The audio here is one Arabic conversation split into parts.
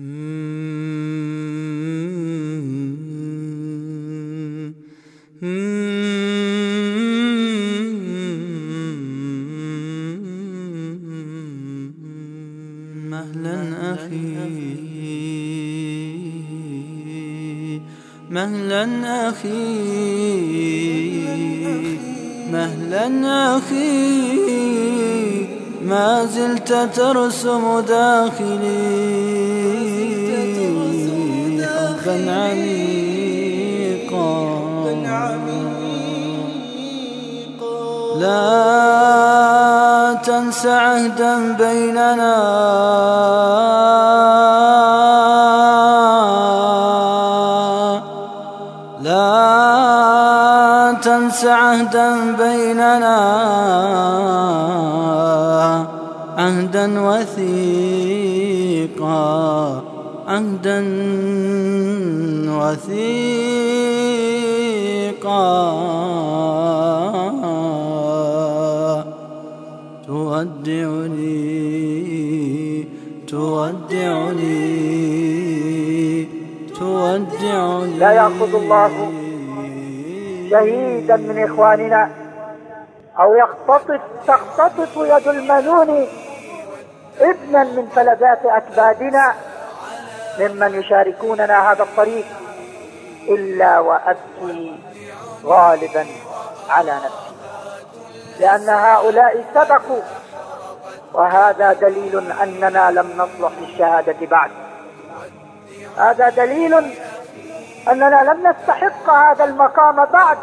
مهلا أخي. مهلا أخي. مهلا أخي. ما زلت ترسم داخلي. عميقا لا تنس عهدا بيننا. لا تنس عهدا بيننا. عهدا وثيقا. عهدا وثيقا. تودعني تودعني تودعني. لا يأخذ الله شهيدا من إخواننا أو يختطف تختطف يد المنون ابنا من فلذات أكبادنا. ممن يشاركوننا هذا الطريق إلا وأبكي غالبا على نفسي. لأن هؤلاء سبقوا وهذا دليل أننا لم نصلح للشهادة بعد. هذا دليل أننا لم نستحق هذا المقام بعد.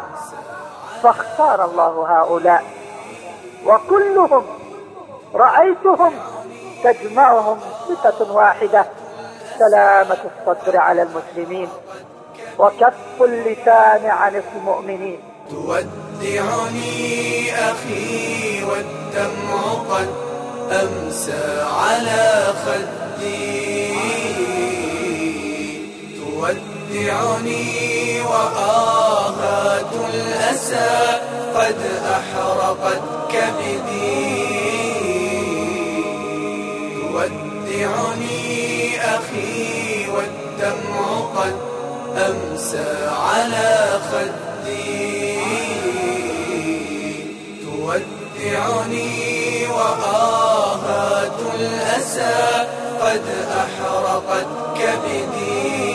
فاختار الله هؤلاء وكلهم رأيتهم تجمعهم صفة واحدة. سلامة الصدر على المسلمين وكف اللسان عن المؤمنين. تودعني أخي والدمع قد أمسى على خدي. تودعني وآهات الأسى قد أحرقت كبدي تودعني أخي والدمع قد أمسى على خدي. تودعني وآهات الأسى قد أحرقت كبدي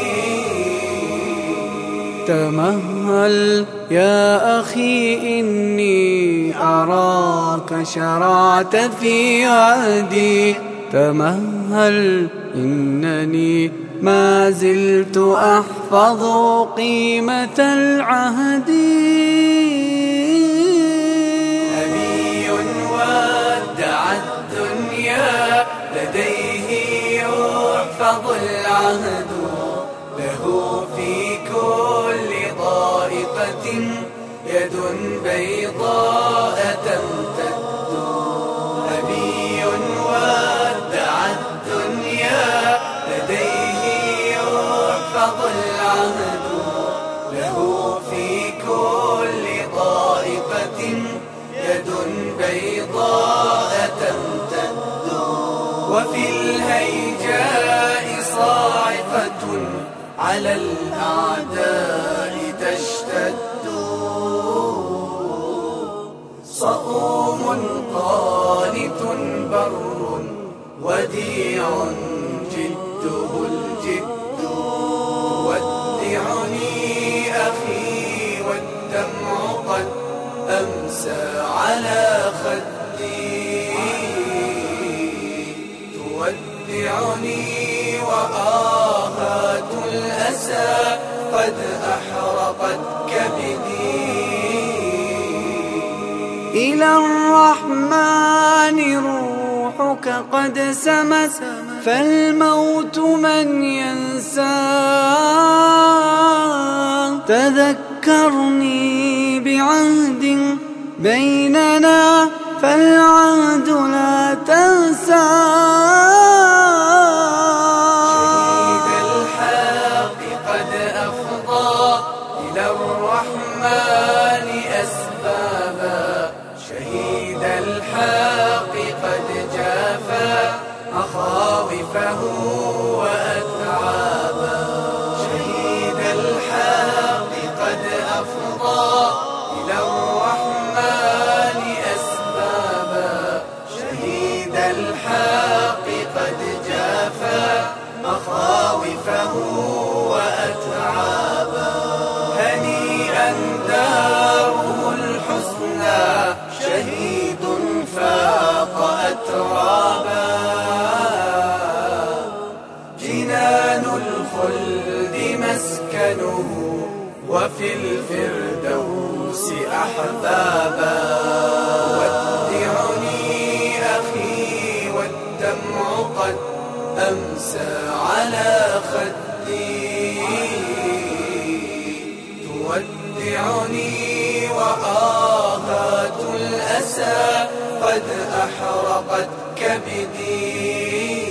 تمهل يا أخي إني أراك شرعت في عهدي. تمهل إنني ما زلت أحفظ قيمة العهد. نبي ودع الدنيا لديه يحفظ العهد. له في كل ضائقة يد بيضاء تمتد. الجد تودعني أخي والدمع قد أمسى على خدي. تودعني وآهات الأسى قد أحرقت كبدي إلى الرحمن روحك قد سمت فالموت من ينسى. تذكرني بعهد بيننا فالعهد لا تنسى. شهيد الحق قد أفضى إلى الرحمن. الحق مسكنه وفي الفردوس أحبابا. ودعني أخي والدمع قد أمسى على خدي. تودعني وآهات الأسى قد أحرقت كبدي